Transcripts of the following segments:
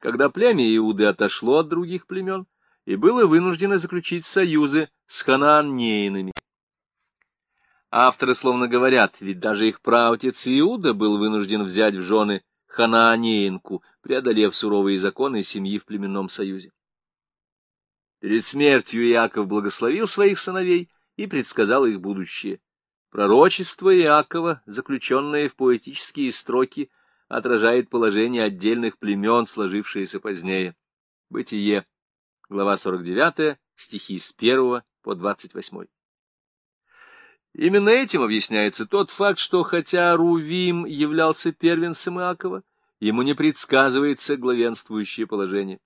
когда племя Иуды отошло от других племен и было вынуждено заключить союзы с ханаанеинами. Авторы словно говорят, ведь даже их праотец Иуда был вынужден взять в жены ханаанеинку, преодолев суровые законы семьи в племенном союзе. Перед смертью Иаков благословил своих сыновей и предсказал их будущее. Пророчество Иакова, заключенное в поэтические строки, отражает положение отдельных племен, сложившиеся позднее. Бытие, глава 49, стихи с 1 по 28. Именно этим объясняется тот факт, что хотя Рувим являлся первенцем Иакова, ему не предсказывается главенствующее положение.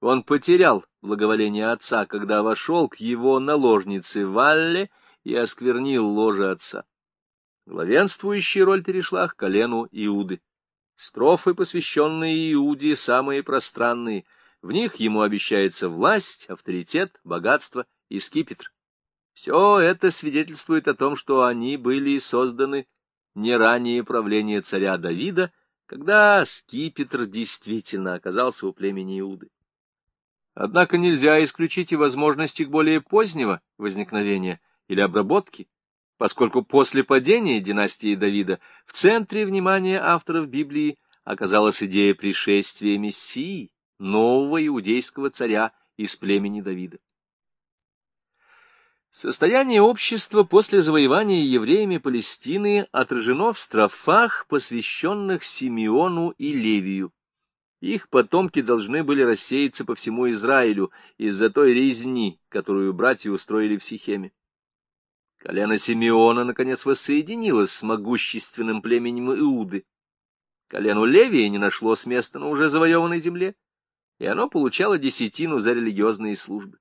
Он потерял благоволение отца, когда вошел к его наложнице Валле и осквернил ложе отца. Главенствующая роль перешла к колену Иуды. Строфы, посвященные Иуде, самые пространные. В них ему обещается власть, авторитет, богатство и скипетр. Все это свидетельствует о том, что они были созданы не ранее правления царя Давида, когда скипетр действительно оказался у племени Иуды. Однако нельзя исключить и возможность их более позднего возникновения или обработки, поскольку после падения династии Давида в центре внимания авторов Библии оказалась идея пришествия Мессии, нового иудейского царя из племени Давида. Состояние общества после завоевания евреями Палестины отражено в строфах, посвященных Симеону и Левию. Их потомки должны были рассеяться по всему Израилю из-за той резни, которую братья устроили в Сихеме. Колено Симеона, наконец, воссоединилось с могущественным племенем Иуды. Колену Левия не нашлось места на уже завоеванной земле, и оно получало десятину за религиозные службы.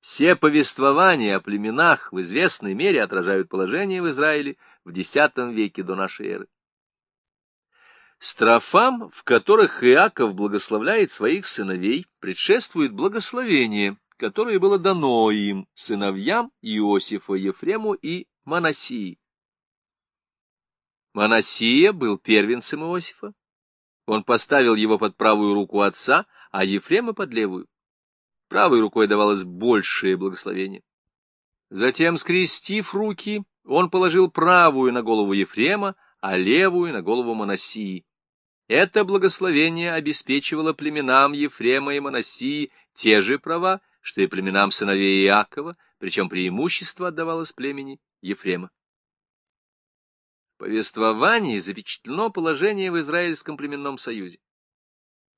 Все повествования о племенах в известной мере отражают положение в Израиле в X веке до нашей эры. Строфам, в которых Иаков благословляет своих сыновей, предшествует благословение, которое было дано им, сыновьям Иосифа, Ефрему и Манасии. Манасия был первенцем Иосифа. Он поставил его под правую руку отца, а Ефрема под левую. Правой рукой давалось большее благословение. Затем, скрестив руки, он положил правую на голову Ефрема, а левую на голову Моносии. Это благословение обеспечивало племенам Ефрема и Моносии те же права, что и племенам сыновей Иакова, причем преимущество отдавалось племени Ефрема. В повествовании запечатлено положение в Израильском племенном союзе.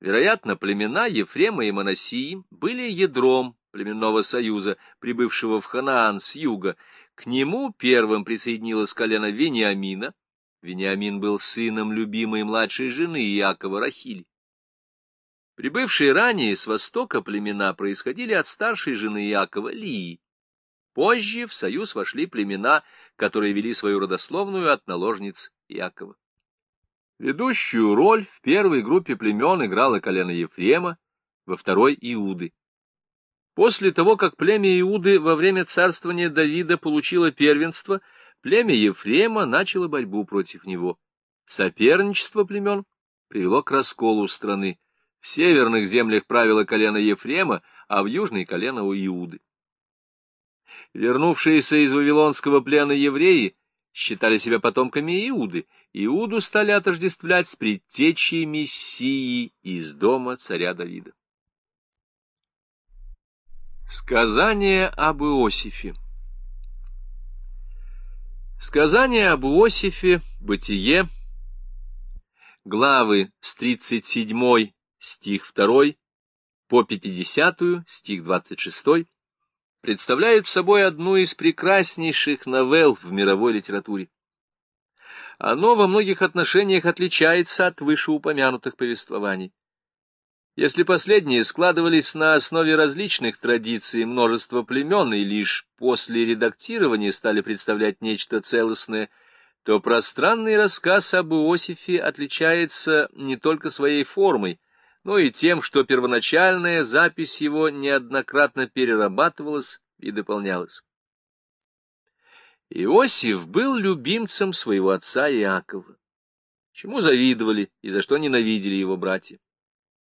Вероятно, племена Ефрема и Моносии были ядром племенного союза, прибывшего в Ханаан с юга. К нему первым присоединилось колено Вениамина. Вениамин был сыном любимой младшей жены Иакова Рахили. Прибывшие ранее с востока племена происходили от старшей жены Иакова Лии. Позже в союз вошли племена, которые вели свою родословную от наложниц Иакова. Ведущую роль в первой группе племен играло колено Ефрема, во второй — Иуды. После того, как племя Иуды во время царствования Давида получило первенство, племя Ефрема начало борьбу против него. Соперничество племен привело к расколу страны. В северных землях правило колено Ефрема, а в южной — колено у Иуды. Вернувшиеся из вавилонского плена евреи считали себя потомками Иуды, Иуду стали отождествлять с предтечей Мессии из дома царя Давида. Сказание об Иосифе Сказание об Иосифе, Бытие, главы с 37 стих 2 по 50 стих 26 представляют собой одну из прекраснейших новелл в мировой литературе оно во многих отношениях отличается от вышеупомянутых повествований. Если последние складывались на основе различных традиций множества племен и лишь после редактирования стали представлять нечто целостное, то пространный рассказ об Иосифе отличается не только своей формой, но и тем, что первоначальная запись его неоднократно перерабатывалась и дополнялась. Иосиф был любимцем своего отца Иакова, чему завидовали и за что ненавидели его братья.